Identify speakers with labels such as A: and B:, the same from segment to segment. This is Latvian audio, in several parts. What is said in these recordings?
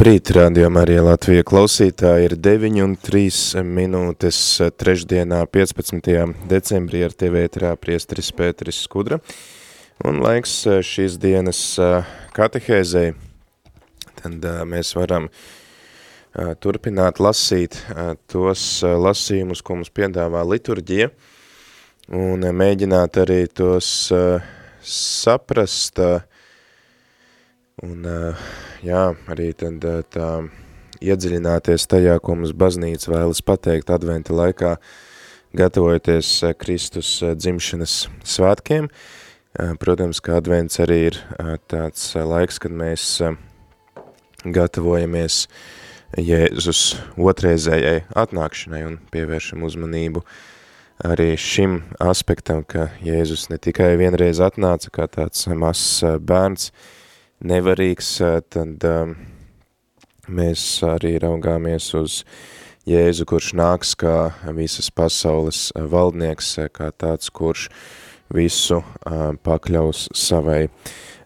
A: Labrīt, rādījumā arī Latvija klausītāji ir 9 un 3 minūtes trešdienā 15. decembrī ar TV ētrā priesteris Pēteris Skudra. Un laiks šīs dienas katehēzei, tad mēs varam turpināt lasīt tos lasījumus, ko mums piedāvā liturģija, un mēģināt arī tos saprast, un jā, arī tad tā iedziļināties tajā, ko mums baznīca vēlas pateikt adventa laikā, gatavojoties Kristus dzimšanas svētkiem. Protams, ka advents arī ir tāds laiks, kad mēs gatavojamies Jēzus otrreizējai atnākšanai un pievēršam uzmanību arī šim aspektam, ka Jēzus ne tikai vienreiz atnāca kā tāds mazs bērns, nevarīgs, tad mēs arī raugāmies uz Jēzu, kurš nāks kā visas pasaules valdnieks, kā tāds, kurš visu pakļaus savai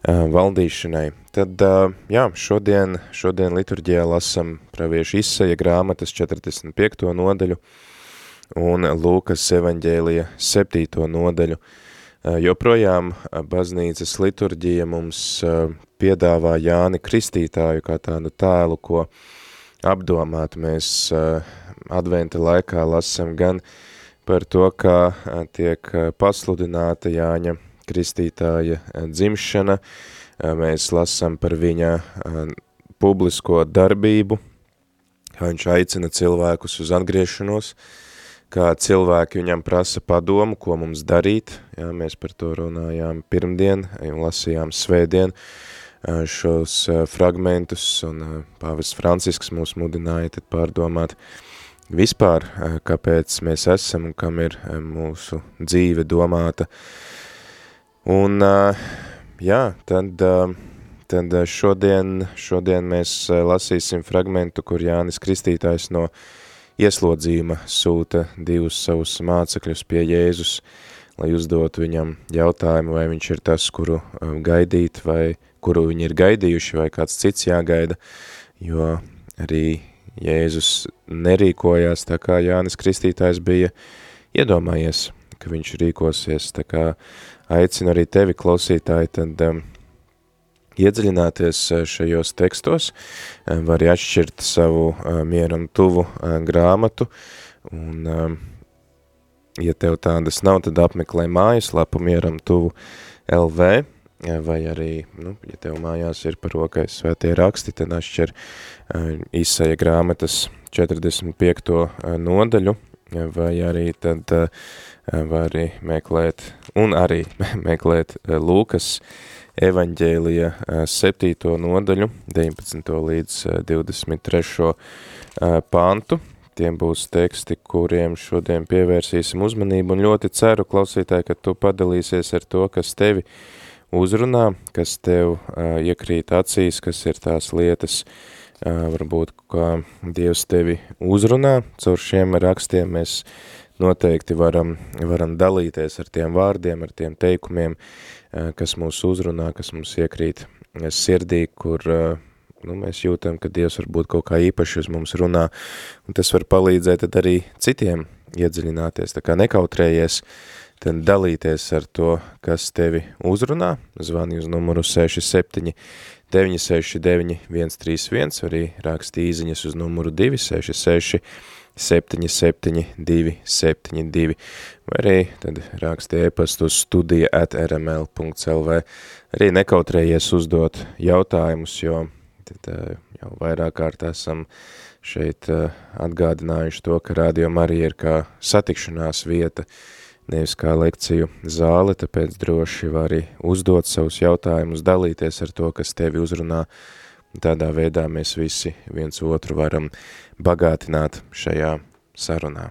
A: valdīšanai. Tad, jā, šodien, šodien liturģijā lasam praviešu izsaja grāmatas 45. nodaļu un Lūkas evaņģēlija 7. nodaļu. Joprojām baznīcas liturģija mums piedāvā Jāni Kristītāju kā tādu tēlu, ko apdomāt. Mēs adventa laikā lasam gan par to, kā tiek pasludināta Jāņa Kristītāja dzimšana, mēs lasam par viņa publisko darbību, kā viņš aicina cilvēkus uz atgriešanos, kā cilvēki viņam prasa padomu, ko mums darīt, jā, mēs par to runājām pirmdien un lasījām svētdien, šos fragmentus, un pāvis Francisks mūs mudināja tad pārdomāt vispār, kāpēc mēs esam un kam ir mūsu dzīve domāta. Un, jā, tad, tad šodien, šodien mēs lasīsim fragmentu, kur Jānis Kristītājs no ieslodzījuma sūta divus savus mācekļus pie Jēzus, lai uzdotu viņam jautājumu, vai viņš ir tas, kuru gaidīt, vai kuru viņi ir gaidījuši, vai kāds cits jāgaida, jo arī Jēzus nerīkojās tā kā Jānis Kristītājs bija iedomājies, ka viņš rīkosies, tā kā aicinu arī tevi klausītāji, tad um, iedziļināties šajos tekstos, var atšķirt savu uh, mieram tuvu grāmatu, un ja tev tādas nav, tad apmeklē mājaslapu mieram tuvu LV, vai arī, nu, ja tev mājās ir par rokai svētie raksti, tad atšķir izsaja grāmatas 45. nodaļu, vai arī tad uh, var arī meklēt, un arī meklēt uh, Lūkas evaņģēlija 7. nodaļu, 19. līdz 23. pantu. Tiem būs teksti, kuriem šodien pievērsīsim uzmanību, un ļoti ceru, klausītāji, ka tu padalīsies ar to, kas tevi uh, uzrunā, kas tev uh, iekrīt acīs, kas ir tās lietas, uh, varbūt, kā Dievs tevi uzrunā, caur šiem rakstiem mēs noteikti varam, varam dalīties ar tiem vārdiem, ar tiem teikumiem, uh, kas mūs uzrunā, kas mums iekrīt sirdī, kur uh, nu, mēs jūtam, ka Dievs varbūt kaut kā īpaši uz mums runā, un tas var palīdzēt tad arī citiem iedziļināties, tā kā nekautrējies, tad dalīties ar to, kas tevi uzrunā, zvani uz numuru 67 969 131, arī raksti īziņas uz numuru 266 77 272, vai arī tad raksti e-pastu studija at rml.lv, arī nekautrējies uzdot jautājumus, jo tad eh, jau vairāk kārt esam šeit eh, atgādinājuši to, ka Radio Marija ir kā satikšanās vieta, nevis kā lekciju zāle, tāpēc droši vari uzdot savus jautājumus, dalīties ar to, kas tevi uzrunā. Tādā veidā mēs visi viens otru varam bagātināt šajā sarunā.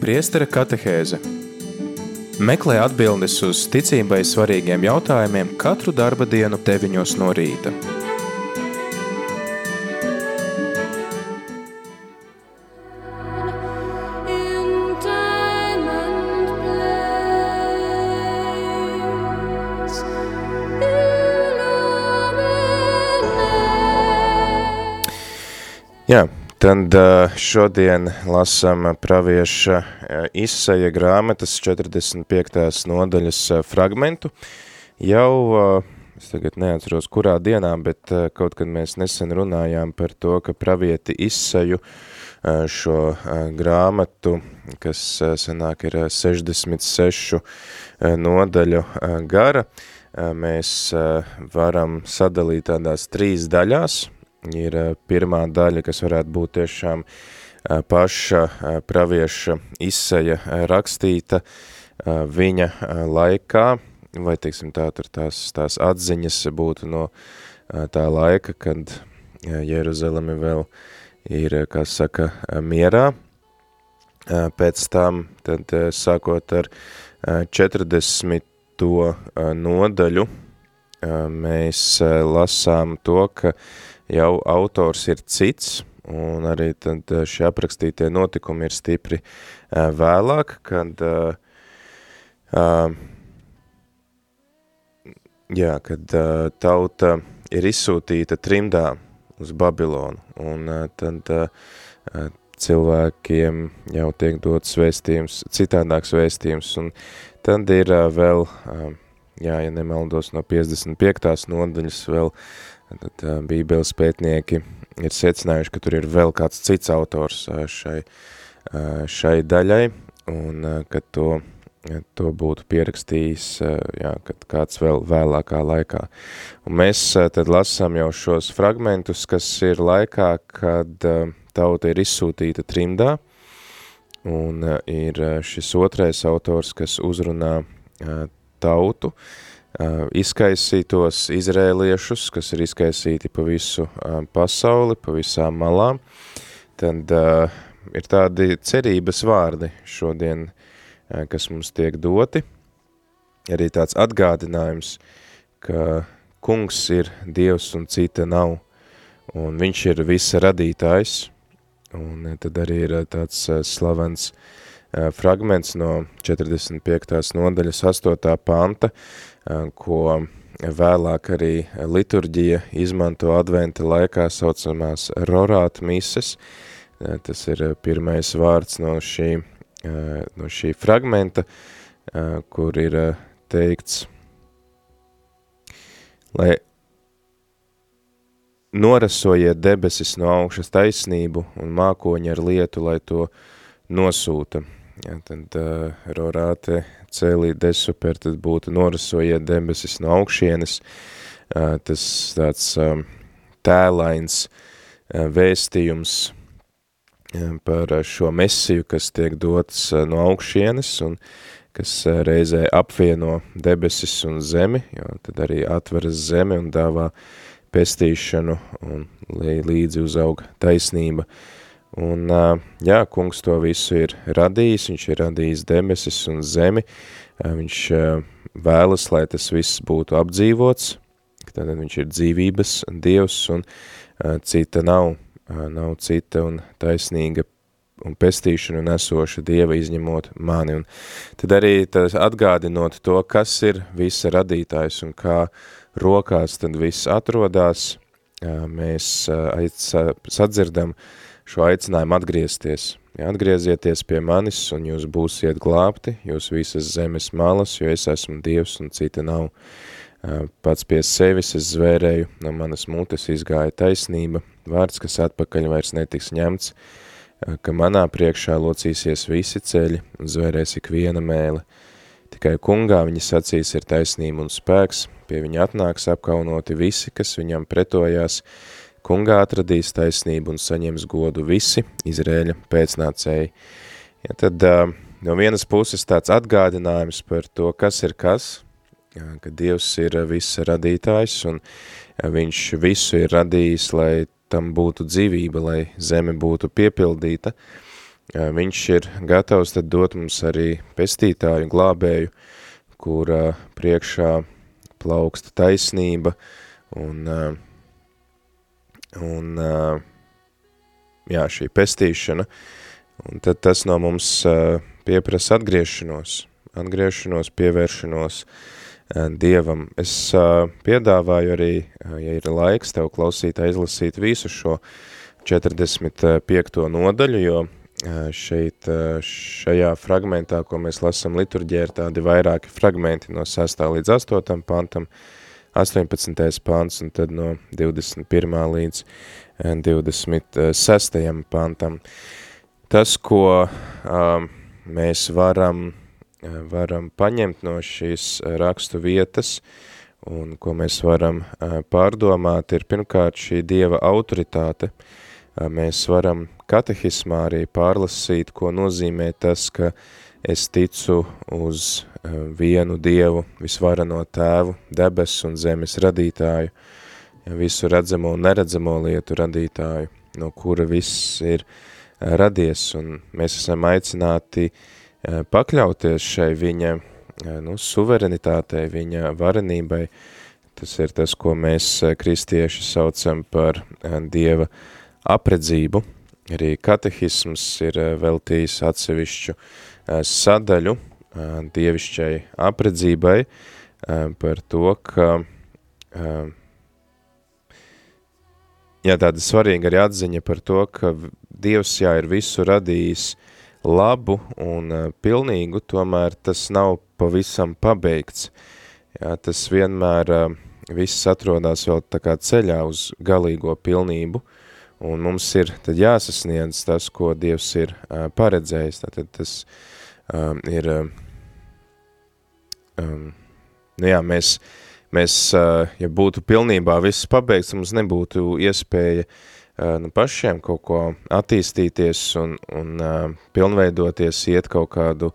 B: Priestera katehēze Meklē atbildes uz ticībai svarīgiem jautājumiem katru darba dienu deviņos no rīta.
A: Jā, tad šodien lasām pravieša izsaja grāmatas 45. nodaļas fragmentu. Jau, es tagad neatceros, kurā dienā, bet kaut kad mēs nesen runājām par to, ka pravieti izsaju šo grāmatu, kas sanāk ir 66 nodaļu gara, mēs varam sadalīt tādās trīs daļās – ir pirmā daļa, kas varētu būt tiešām paša pravieša izsaja rakstīta viņa laikā, vai, teiksim, tā tās, tās atziņas būtu no tā laika, kad Jeruzalemi vēl ir, kā saka, mierā. Pēc tam, tad sākot ar 40. nodaļu, mēs lasām to, ka jau autors ir cits, un arī tad eh, šie aprakstītie notikumi ir stipri uh, vēlāk, kad, uh, jā, kad tauta ir izsūtīta trimdā uz Babilonu, un tad cilvēkiem jau tiek dots vēstījums, citādāks vēstījums, un tad ir vēl, jā, ja nemaldos no 55. nodaļas, vēl Tad uh, bībeles pētnieki ir secinājuši, ka tur ir vēl kāds cits autors uh, šai, uh, šai daļai, un ka to, to būtu pierakstījis, jā, kad kāds vēl vēlākā laikā. Un mēs tad lasām jau šos fragmentus, kas ir laikā, kad tauta ir izsūtīta trimdā, un ir šis otrais autors, kas uzrunā tautu, uh, izkaisītos izrēliešus, kas ir izkaisīti pa visu pasauli, pa visām malām, tad uh, ir tādi cerības vārdi šodien, uh, kas mums tiek doti. Arī tāds atgādinājums, ka kungs ir Dievs un cita nav, un viņš ir visa radītājs, un tad arī ir tāds slavens uh, fragments no 45. nodaļas 8. panta, ko vēlāk arī liturģija izmanto adventa laikā saucamās rorāt mises. Tas ir pirmais vārds no šī, no šī fragmenta, kur ir teikts, lai norasojiet debesis no augšas taisnību un mākoņi ar lietu, lai to nosūta. Ja, tad uh, rorāte cēlī desuper, tad būtu norasojiet debesis no augšienes. Uh, tas tāds um, tēlains uh, vēstījums uh, par šo mesiju, kas tiek dots uh, no augšienes un kas uh, reizē apvieno debesis un zemi, jo tad arī atveras zemi un dāvā pestīšanu un līdzi uzaug taisnība. Uh, Un, jā, kungs to visu ir radījis, viņš ir radījis debesis un zemi, viņš vēlas, lai tas viss būtu apdzīvots, tad viņš ir dzīvības dievs un cita nav, nav cita un taisnīga un pestīšanu nesoša dieva izņemot mani. Un tad arī tas atgādinot to, kas ir visa radītājs un kā rokās tad viss atrodās, mēs sadzirdam, šo aicinājumu atgriezties. Ja, atgriezieties pie manis, un jūs būsiet glābti, jūs visas zemes malas, jo es esmu Dievs un cita nav. Pats pie sevis es zvērēju, no manas mutes izgāja taisnība, vārds, kas atpakaļ vairs netiks ņemts, ka manā priekšā locīsies visi ceļi un zvērēs ik viena mēle. Tikai kungā viņa sacīs ir taisnība un spēks, pie viņa atnāks apkaunoti visi, kas viņam pretojās, Kungā atradīs taisnību un saņems godu visi Izrēļa pēcnācēji. Ja, tad no vienas puses tāds atgādinājums par to, kas ir kas, ka Dievs ir viss radītājs un viņš visu ir radījis, lai tam būtu dzīvība, lai zeme būtu piepildīta. Viņš ir gatavs tad dot mums arī pestītāju, glābēju, kura priekšā plauksta taisnība un, un jā, šī pestīšana, un tad tas no mums pieprasa atgriešanos, atgriešanos, pievēršanos Dievam. Es piedāvāju arī, ja ir laiks tev klausīt, izlasīt visu šo 45. nodaļu, jo šeit, šajā fragmentā, ko mēs lasam liturģē, ir tādi vairāki fragmenti no 6. līdz 8. pantam, 18. pants un tad no 21. līdz 26. pantam. Tas, ko um, mēs varam, varam paņemt no šīs rakstu vietas un ko mēs varam pārdomāt, ir pirmkārt šī Dieva autoritāte. Mēs varam katehismā arī pārlasīt, ko nozīmē tas, ka es ticu uz vienu Dievu, visvarano tēvu, debesu un zemes radītāju, visu redzamo un neredzamo lietu radītāju, no kura viss ir radies, un mēs esam aicināti pakļauties šai viņa nu, suverenitātei, viņa varenībai. Tas ir tas, ko mēs kristieši saucam par Dieva apredzību, Arī katehisms ir eh, veltījis atsevišķu eh, sadaļu eh, dievišķai apredzībai par to, ka jā, tāda svarīga arī atziņa par to, ka Dievs, jā, ir visu radījis labu un pilnīgu, tomēr tas nav pavisam pabeigts. Jā, tas vienmēr viss atrodās vēl tā kā ceļā uz galīgo pilnību, Un mums ir tad jāsasniedz tas, ko Dievs ir paredzējis. Tātad tas ir, um, nu jā, mēs, mēs uh, ja būtu pilnībā viss pabeigts, mums nebūtu iespēja uh, nu, pašiem kaut ko attīstīties un, un uh, pilnveidoties, iet kaut kādu,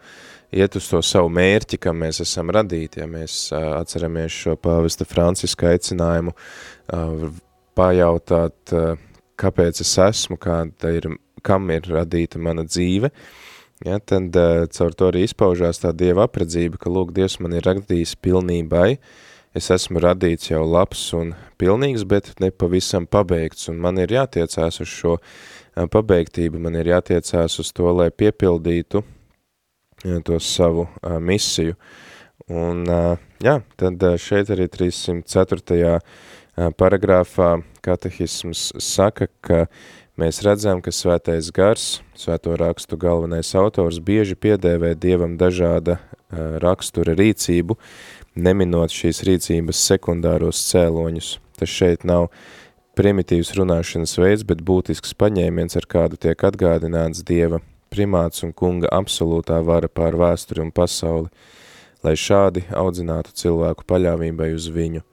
A: iet uz to savu mērķi, kam mēs esam radīti. Ja mēs uh, atceramies šo pāvesta Franciska aicinājumu uh, pajautāt, uh, kāpēc es esmu, kāda ir, kam ir radīta mana dzīve, ja, tad uh, caur to arī izpaužās tā Dieva apredzība, ka, lūk, Dievs man ir radījis pilnībai, es esmu radīts jau labs un pilnīgs, bet nepavisam pabeigts, un man ir jātiecās uz šo uh, pabeigtību, man ir jātiecās uz to, lai piepildītu ja, to savu uh, misiju. Un, uh, jā, tad uh, šeit arī 304 paragrāfā katehisms saka, ka mēs redzam, ka svētais gars, svēto rakstu galvenais autors, bieži piedēvē Dievam dažāda rakstura rīcību, neminot šīs rīcības sekundāros cēloņus. Tas šeit nav primitīvs runāšanas veids, bet būtisks paņēmiens, ar kādu tiek atgādināts Dieva primāts un kunga absolūtā vara pār vēsturi un pasauli, lai šādi audzinātu cilvēku paļāvībai uz viņu.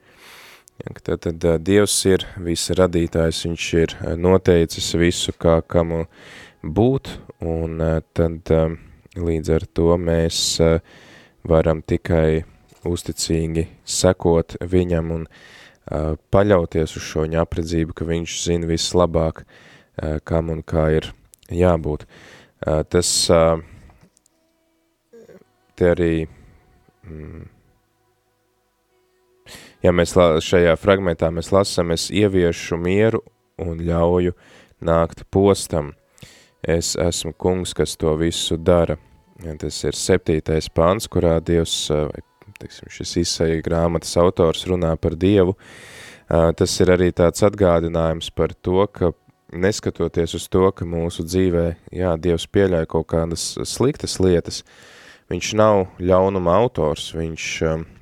A: Tad, tad Dievs ir visa radītājs, viņš ir noteicis visu, kā kam būt, un tad līdz ar to mēs varam tikai uzticīgi sekot viņam un paļauties uz šo viņa apredzību, ka viņš zina vislabāk, kam un kā ir jābūt. Tas te arī mm, ja mēs šajā fragmentā mēs lasam, es ieviešu mieru un ļauju nākt postam. Es esmu kungs, kas to visu dara. Tas ir septītais pāns, kurā Dievs, teiksim, šis izsaja grāmatas autors runā par Dievu. Tas ir arī tāds atgādinājums par to, ka neskatoties uz to, ka mūsu dzīvē, jā, Dievs pieļauj kaut kādas sliktas lietas, viņš nav ļaunuma autors, viņš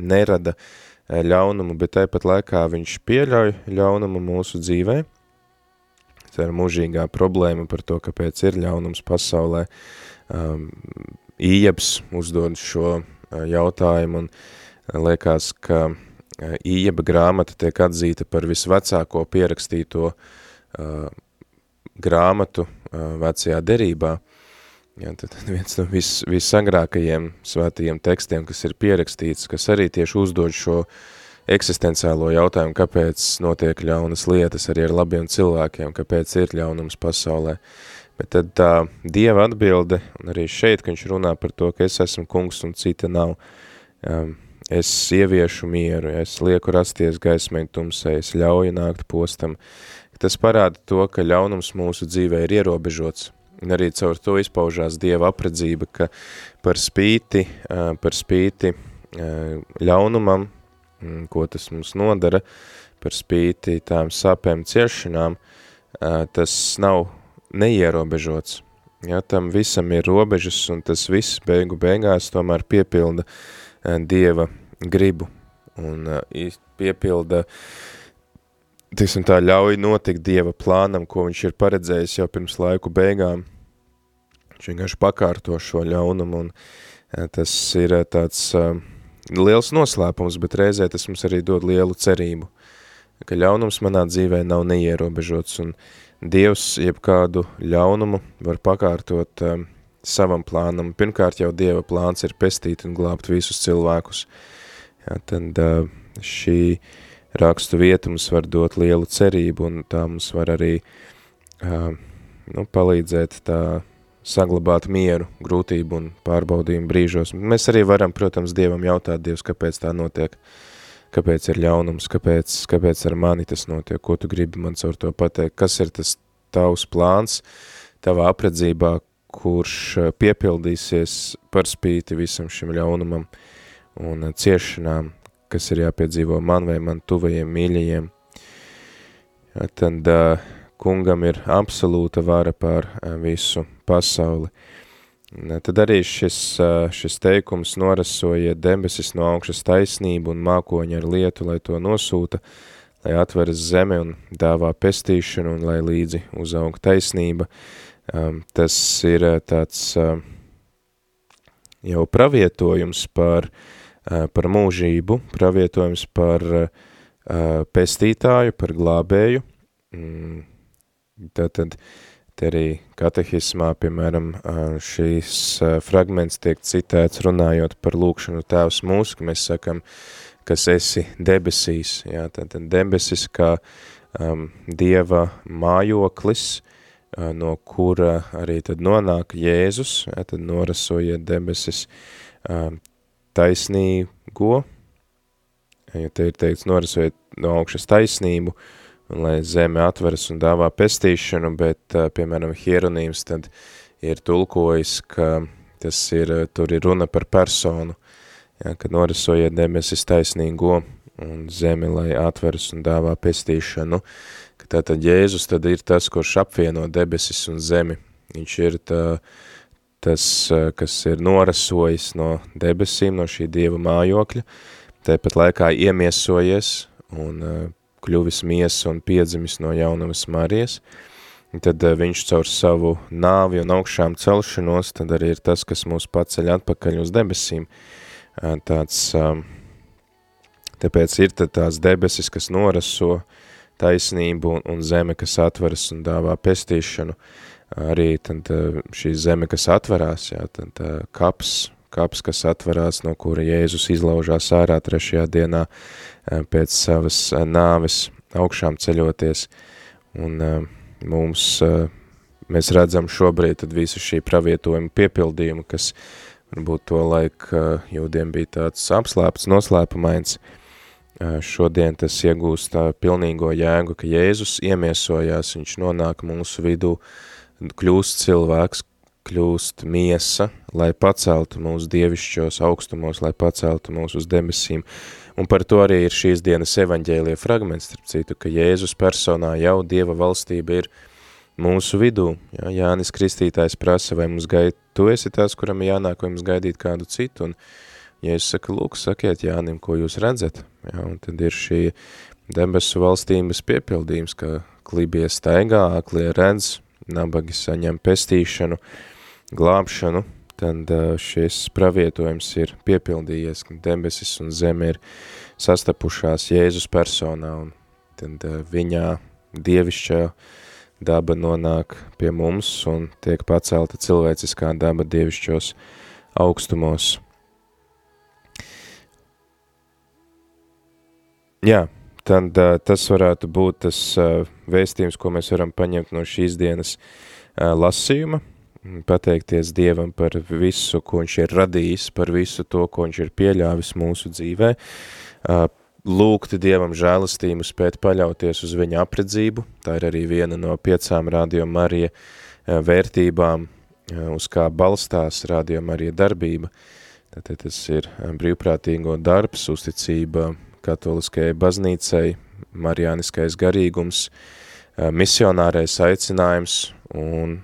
A: nerada uh, ļaunumu, bet tāpat laikā viņš pieļauj ļaunumu mūsu dzīvē. Tā ir mūžīgā problēma par to, kāpēc ir ļaunums pasaulē. Um, Ījebs uzdod šo uh, jautājumu un uh, liekas, ka Ījeba grāmata tiek atzīta par visvecāko pierakstīto uh, grāmatu uh, vecajā derībā. Jā, tad viens no vis, visagrākajiem svētajiem tekstiem, kas ir pierakstīts, kas arī tieši uzdod šo eksistenciālo jautājumu, kāpēc notiek ļaunas lietas arī ar labiem cilvēkiem, kāpēc ir ļaunums pasaulē. Bet tad tā Dieva atbilde, un arī šeit, ka viņš runā par to, ka es esmu kungs un cita nav, um, es ieviešu mieru, es lieku rasties gaismai tumsai, es ļauju nākt postam. Tas parāda to, ka ļaunums mūsu dzīvē ir ierobežots, Un arī caur to izpaužās Dieva apredzība, ka par spīti, par spīti ļaunumam, ko tas mums nodara, par spīti tām sāpēm ciešanām, tas nav neierobežots. Ja, tam visam ir robežas, un tas viss beigu beigās tomēr piepilda Dieva gribu, un piepilda uh, tiksim tā, ļauj notikt Dieva plānam, ko viņš ir paredzējis jau pirms laiku beigām. Viņš vienkārši pakārto šo ļaunumu, un eh, tas ir eh, tāds uh, liels noslēpums, bet reizē tas mums arī dod lielu cerību, ka ļaunums manā dzīvē nav neierobežots, un Dievs jebkādu ļaunumu var pakārtot savam plānam. Pirmkārt jau Dieva plāns ir pestīt un glābt visus cilvēkus. Jā, tad šī uh, rakstu vieta mums var dot lielu cerību, un tā mums var arī uh, nu, palīdzēt tā saglabāt mieru, grūtību un pārbaudījumu brīžos. Mēs arī varam, protams, Dievam jautāt, Dievs, kāpēc tā notiek, kāpēc ir ļaunums, kāpēc, kāpēc ar mani tas notiek, ko tu gribi man caur to pateikt, kas ir tas tavs plāns tavā apredzībā, kurš piepildīsies par spīti visam šim ļaunumam un ciešanām, kas ir jāpiedzīvo man vai man tuvajiem mīļajiem. Ja, tad uh, kungam ir absolūta vara pār uh, visu pasauli. Uh, tad arī šis, uh, šis teikums norasoja debesis no augšas taisnību un mākoņa ar lietu, lai to nosūta, lai atveras zeme un dāvā pestīšanu un lai līdzi uzaug taisnība. Um, tas ir tāds uh, jau pravietojums par uh, par mūžību, pravietojums par eh, pestītāju, par glābēju. Mm, tātad te arī katehismā, piemēram, eh, šīs fragments tiek citēts runājot par lūkšanu tēvs mūsu, ka mēs sakam, kas esi debesīs, jā, tātad debesis kā um, Dieva mājoklis, no kura arī tad nonāk Jēzus, jā, tad norasojiet debesis, um, taisnīgo, jo te ir teikts norisojiet no augšas taisnību, un lai zeme atveras un dāvā pestīšanu, bet, piemēram, Hieronīms tad ir tulkojis, ka tas ir, tur ir runa par personu, ja, kad norisojiet debesis taisnīgo un zemi, lai atveras un dāvā pestīšanu, ka tātad Jēzus tad ir tas, kurš apvieno debesis un zemi. Viņš ir tā, uh, tas, eh, kas ir norasojis no debesīm, no šī Dieva mājokļa, tāpat laikā iemiesojies un eh, kļuvis miesa un piedzimis no jaunavas Marijas, tad eh, viņš caur savu nāvi un augšām celšanos, tad arī ir tas, kas mūs paceļ atpakaļ uz debesīm. Tāds, tāpēc ir tad tās debesis, kas noraso taisnību un zeme, kas atveras un dāvā pestīšanu, arī tad eh, šī zeme, kas atverās, jā, tad eh, kaps, kaps, kas atverās, no kura Jēzus izlaužās ārā trešajā dienā eh, pēc savas nāves augšām ceļoties, un mums, mēs redzam šobrīd tad visu šī pravietojuma piepildījumu, kas varbūt to laiku jūdiem bija tāds apslēpts, noslēpumains, šodien tas iegūst pilnīgo jēgu, ka Jēzus iemiesojās, viņš nonāk mūsu vidū, uh, kļūst cilvēks, kļūst miesa, lai paceltu mūsu dievišķos augstumos, lai paceltu mūs uz debesīm. Un par to arī ir šīs dienas evaņģēlie fragments, starp citu, ka Jēzus personā jau Dieva valstība ir mūsu vidū. Jā, Jānis Kristītājs prasa, vai mums gaid, tu esi tās, kuram jānāk, vai mums gaidīt kādu citu, un Jēzus saka, lūk, sakiet Jānim, ko jūs redzat. Jā, un tad ir šī debesu valstības piepildījums, ka klibie staigā, aklie redz, nabagi saņem pestīšanu, glābšanu, tad šis pravietojums ir piepildījies, ka debesis un zeme ir sastapušās Jēzus personā, un tad viņā dievišķā daba nonāk pie mums un tiek pacelta cilvēciskā daba dievišķos augstumos. Jā, tad uh, tas varētu būt tas uh, vēstījums, ko mēs varam paņemt no šīs dienas uh, lasījuma, pateikties Dievam par visu, ko viņš ir radījis, par visu to, ko viņš ir pieļāvis mūsu dzīvē, uh, lūgt Dievam žēlastību, spēt paļauties uz viņa apredzību, tā ir arī viena no piecām Radio Marija uh, vērtībām, uh, uz kā balstās Radio Marija darbība, Tātad tas ir brīvprātīgo darbs, uzticība katoliskajai baznīcai, marijāniskais garīgums, misionārais aicinājums un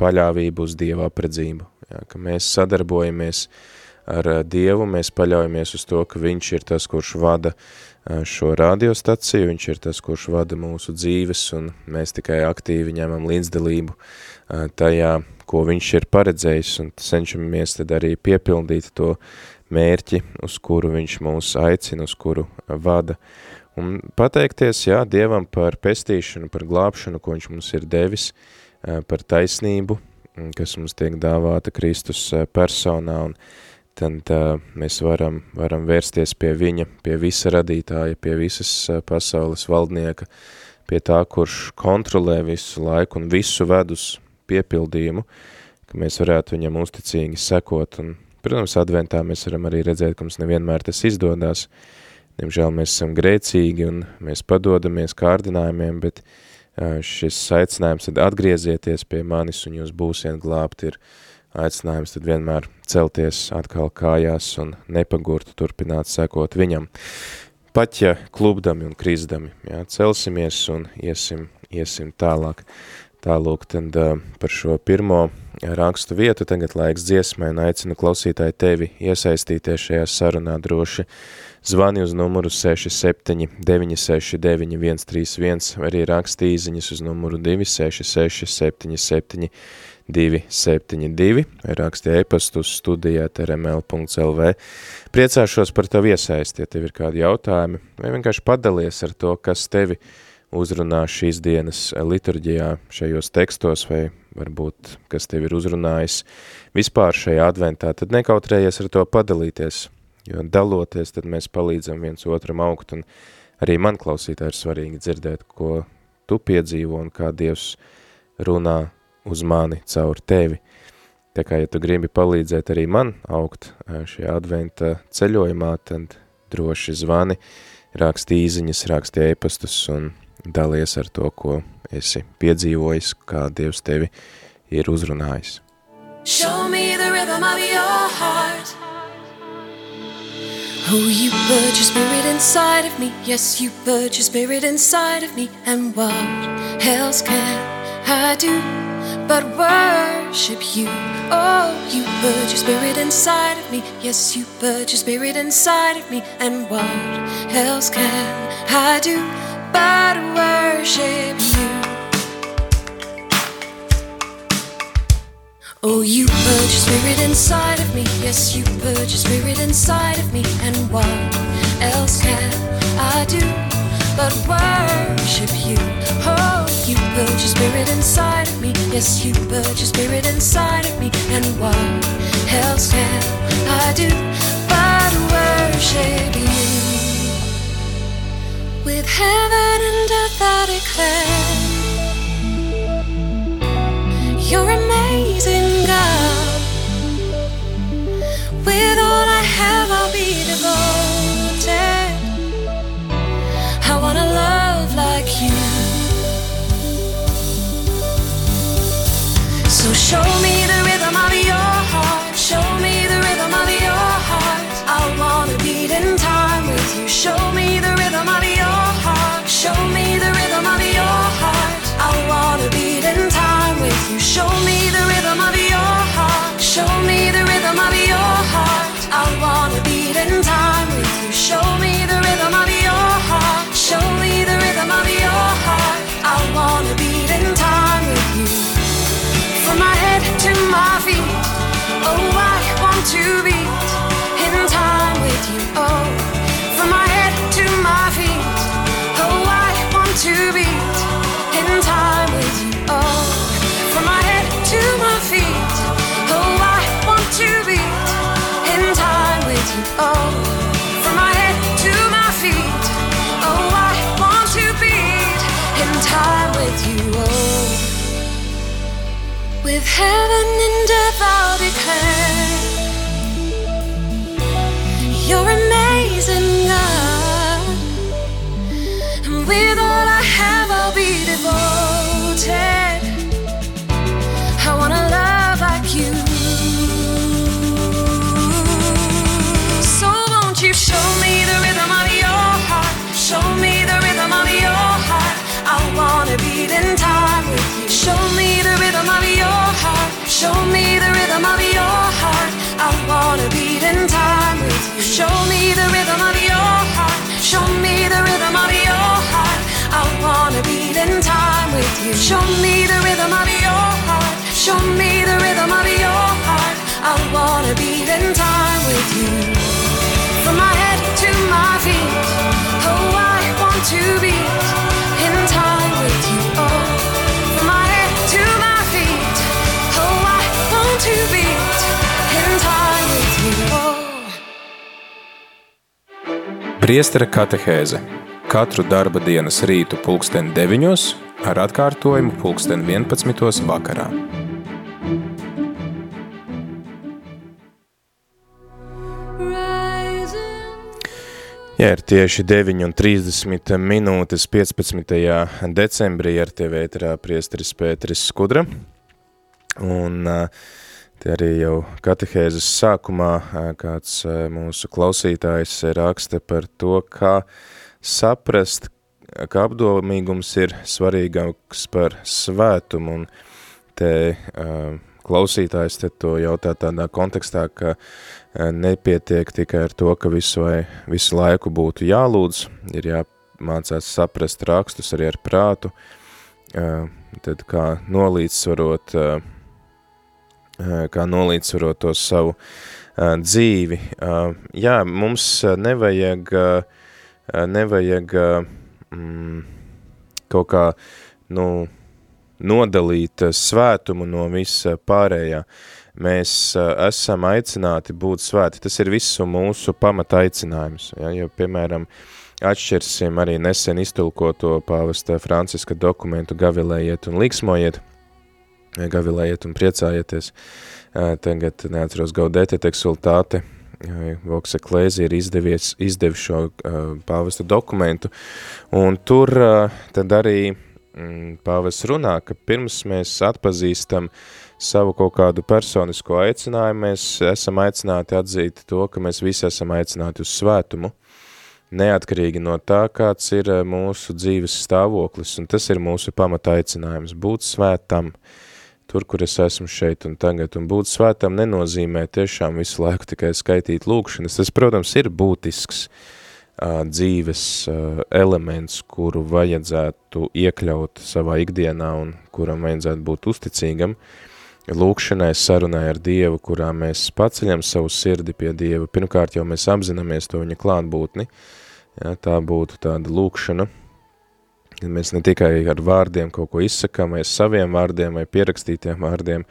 A: paļāvību uz Dieva apredzību. Ja, ka mēs sadarbojamies ar Dievu, mēs paļaujamies uz to, ka Viņš ir tas, kurš vada šo radiostaciju, Viņš ir tas, kurš vada mūsu dzīves, un mēs tikai aktīvi ņemam līdzdalību tajā, ko Viņš ir paredzējis, un cenšamies tad arī piepildīt to mērķi, uz kuru viņš mūs aicina, uz kuru vada. Un pateikties, jā, Dievam par pestīšanu, par glābšanu, ko viņš mums ir devis, par taisnību, kas mums tiek dāvāta Kristus personā, un tad mēs varam, varam vērsties pie viņa, pie visa radītāja, pie visas pasaules valdnieka, pie tā, kurš kontrolē visu laiku un visu ved uz piepildījumu, ka mēs varētu viņam uzticīgi sekot un Protams, adventā mēs varam arī redzēt, ka mums nevienmēr tas izdodās. Diemžēl mēs esam grēcīgi un mēs padodamies kārdinājumiem, bet šis aicinājums tad atgriezieties pie manis un jūs būsiet glābti ir aicinājums tad vienmēr celties atkal kājās un nepagurtu turpināt sekot viņam. Pat ja klubdami un krizdami, jā, celsimies un iesim, iesim tālāk. Tālūk, tad par šo pirmo rakstu vietu tagad laiks dziesmai un aicinu klausītāju tevi iesaistīties šajā sarunā droši. Zvani uz numuru 67 969 131 vai arī raksti īziņas uz numuru 266 77 272 vai raksti e-pastu uz studijāt rml.lv. Priecāšos par tavu iesaisti, ja tev ir kādi jautājumi, vai vienkārši padalies ar to, kas tevi uzrunā šīs dienas liturģijā šajos tekstos, vai varbūt, kas tev ir uzrunājis vispār šajā adventā, tad nekautrējies ar to padalīties, jo daloties, tad mēs palīdzam viens otram augt, un arī man klausītā ir svarīgi dzirdēt, ko tu piedzīvo un kā Dievs runā uz mani caur tevi. Tā kā, ja tu gribi palīdzēt arī man augt šajā adventa ceļojumā, tad droši zvani, raksti īziņas, raksti ēpastus un dalies ar to, ko esi piedzīvojis, kā Dievs tevi ir uzrunājis. Show me the rhythm of your heart. Oh, you put your spirit inside of me. Yes, you put your spirit inside of me. And what else can I do but worship you? Oh, you put your spirit inside of me. Yes, you put your spirit inside of me. And what else can I do but worship you. Oh, you put your spirit inside of me. Yes, you put your spirit inside of me. And what else can I do but worship you? Oh, you put your spirit inside of me. Yes, you put your spirit inside of me. And what else can I do but worship you? With heaven and earth I declare
C: heaven Show me the rhythm of your heart. Show me the rhythm of your heart. I wanna beat in time with you. From my head to my feet. Oh, I want to beat in time with you. Oh, from my head to my feet. Oh, I want to beat in time with you. Oh.
B: Priestera katehēze. Katru darba dienas rītu pulksten 9 ar atkārtojumu pulksten 11 vakarā.
A: Jā, ir tieši 9,30 minūtes 15. decembrī ar tevi ēterā priesteris Pēteris Skudra. Un te arī jau katehēzes sākumā kāds mūsu klausītājs raksta par to, kā saprast, ka apdomīgums ir svarīgāks par svētumu. Un te klausītājs te to jautā tādā kontekstā, ka nepietiek tikai ar to, ka visu, vai, visu laiku būtu jālūdz, ir jāmācās saprast rakstus arī ar prātu, tad kā nolīdzsvarot, kā nolīdzsvarot to savu dzīvi. Jā, mums nevajag, nevajag mm, kaut kā, nu, nodalīt svētumu no visa pārējā. Mēs esam aicināti būt svēti. Tas ir visu mūsu pamata aicinājums. Ja, jo, piemēram, atšķirsim arī nesen iztulkoto pāvesta Franciska dokumentu Gavilējiet un liksmojiet, Gavilējiet un priecājieties. Tagad neatceros gaudēti teksultāte, Voksa Klēzi ir izdevies, izdevi šo pāvesta dokumentu, un tur tad arī pāvests runā, ka pirms mēs atpazīstam savu kaut kādu personisko aicinājumu, mēs esam aicināti atzīt to, ka mēs visi esam aicināti uz svētumu, neatkarīgi no tā, kāds ir mūsu dzīves stāvoklis, un tas ir mūsu pamata aicinājums, būt svētam, tur, kur es esmu šeit un tagad, un būt svētam nenozīmē tiešām visu laiku tikai skaitīt lūkšanas, tas, protams, ir būtisks, uh, dzīves elements, kuru vajadzētu iekļaut savā ikdienā un kuram vajadzētu būt uzticīgam, lūkšanai, sarunai ar Dievu, kurā mēs paceļam savu sirdi pie Dieva. Pirmkārt jau mēs apzināmies to viņa klātbūtni, ja, tā būtu tāda lūkšana, kad mēs ne tikai ar vārdiem kaut ko izsakām, vai saviem vārdiem, vai pierakstītiem vārdiem,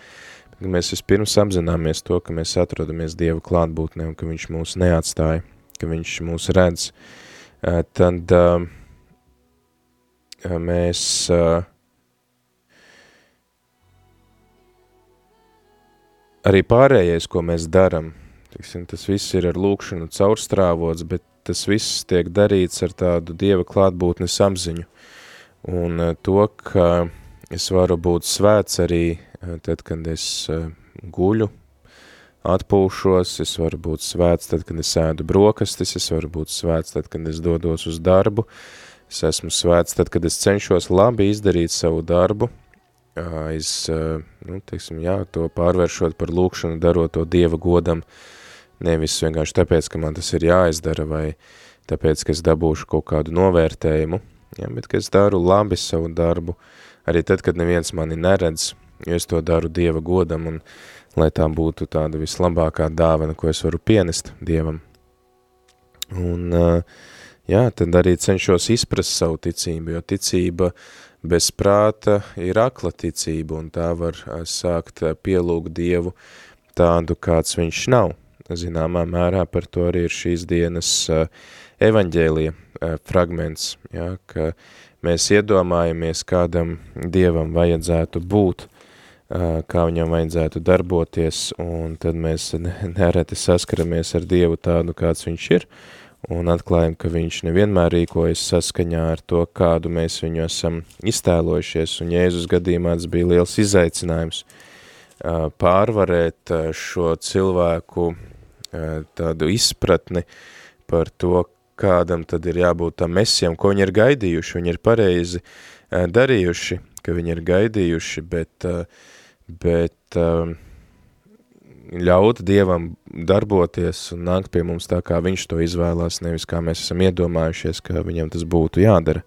A: bet mēs vispirms apzināmies to, ka mēs atrodamies Dieva klātbūtnē un ka viņš mūs neatstāja ka viņš mūs redz, tad mēs arī pārējais, ko mēs daram, tiksim, tas viss ir ar lūkšanu caurstrāvots, bet tas viss tiek darīts ar tādu Dieva klātbūtnes apziņu. Un to, ka es varu būt svēts arī tad, kad es guļu, atpūšos, es varu būt svēts tad, kad es ēdu brokastis, es varu būt svēts tad, kad es dodos uz darbu, es esmu svēts tad, kad es cenšos labi izdarīt savu darbu, es, nu, teiksim, jā, to pārvēršot par lūkšanu, darot to Dieva godam, nevis vienkārši tāpēc, ka man tas ir jāizdara, vai tāpēc, ka es dabūšu kaut kādu novērtējumu, ja, bet ka es daru labi savu darbu, arī tad, kad neviens mani neredz, jo es to daru Dieva godam, un lai tā būtu tāda vislabākā dāvana, ko es varu pienest Dievam. Un, jā, tad arī cenšos izprast savu ticību, jo ticība bez prāta ir akla ticība, un tā var sākt pielūgt Dievu tādu, kāds viņš nav. Zināmā mērā par to arī ir šīs dienas evaņģēlija fragments, ja, ka mēs iedomājamies, kādam Dievam vajadzētu būt, kā viņam vajadzētu darboties, un tad mēs nereti saskaramies ar Dievu tādu, kāds viņš ir, un atklājam, ka viņš nevienmēr rīkojas saskaņā ar to, kādu mēs viņu esam iztēlojušies, un Jēzus gadījumā tas bija liels izaicinājums pārvarēt šo cilvēku tādu izpratni par to, kādam tad ir jābūt tam mesijam, ko viņi ir gaidījuši, viņi ir pareizi darījuši, ka viņi ir gaidījuši, bet, bet ļaut Dievam darboties un nākt pie mums tā, kā viņš to izvēlās, nevis kā mēs esam iedomājušies, ka viņam tas būtu jādara.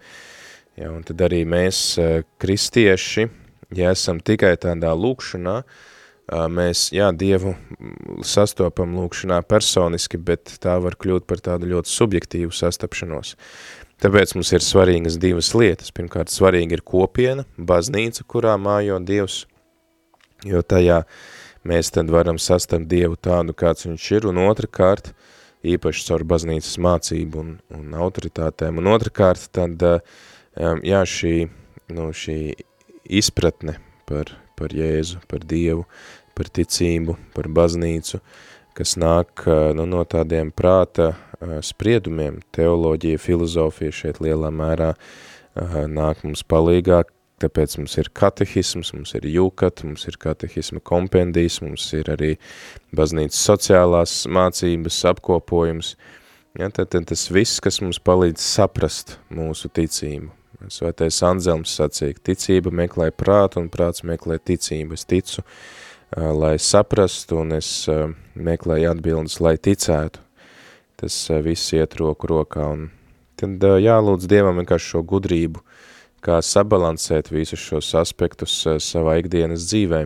A: Ja, un tad arī mēs, kristieši, ja esam tikai tādā lūkšanā, mēs, jā, Dievu sastopam lūkšanā personiski, bet tā var kļūt par tādu ļoti subjektīvu sastapšanos. Tāpēc mums ir svarīgas divas lietas. Pirmkārt, svarīga ir kopiena, baznīca, kurā mājo Dievs, jo tajā mēs tad varam sastapt Dievu tādu, kāds viņš ir, un otrkārt, īpaši caur baznīcas mācību un, un autoritātēm, un otrkārt, tad, jā, šī, nu, šī izpratne par, par Jēzu, par Dievu, par ticību, par baznīcu, kas nāk nu, no tādiem prāta spriedumiem, teoloģija, filozofija šeit lielā mērā nāk mums palīgā, tāpēc mums ir katehisms, mums ir jūkat, mums ir katehisma kompendijs, mums ir arī baznīcas sociālās mācības apkopojums, ja, tad, tad tas viss, kas mums palīdz saprast mūsu ticību. Svētais Anzelms sacīja, ticība meklē prātu un prāts meklē ticību. Es ticu, lai saprastu un es meklēju atbildes, lai ticētu. Tas viss iet roku rokā un tad jālūdz Dievam vienkārši šo gudrību, kā sabalansēt visus šos aspektus savā ikdienas dzīvē.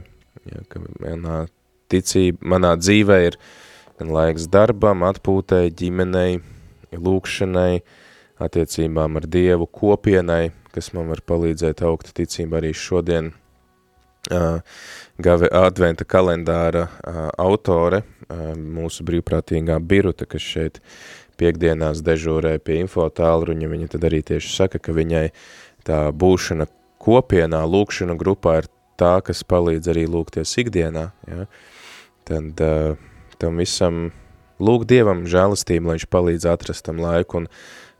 A: Ja, ka manā ticība, manā dzīvē ir gan laiks darbam, atpūtei, ģimenei, lūkšanai, attiecībām ar Dievu kopienai, kas man var palīdzēt augt ticība arī šodien. Uh, Gave adventa kalendāra uh, autore, uh, mūsu brīvprātīgā biruta, kas šeit piekdienās dežūrē pie info tālruņa, viņa tad arī tieši saka, ka viņai tā būšana kopienā, lūkšana grupā ir tā, kas palīdz arī lūgties ikdienā, ja? tad uh, tam visam lūk Dievam žēlastību, lai viņš palīdz atrast tam laiku, un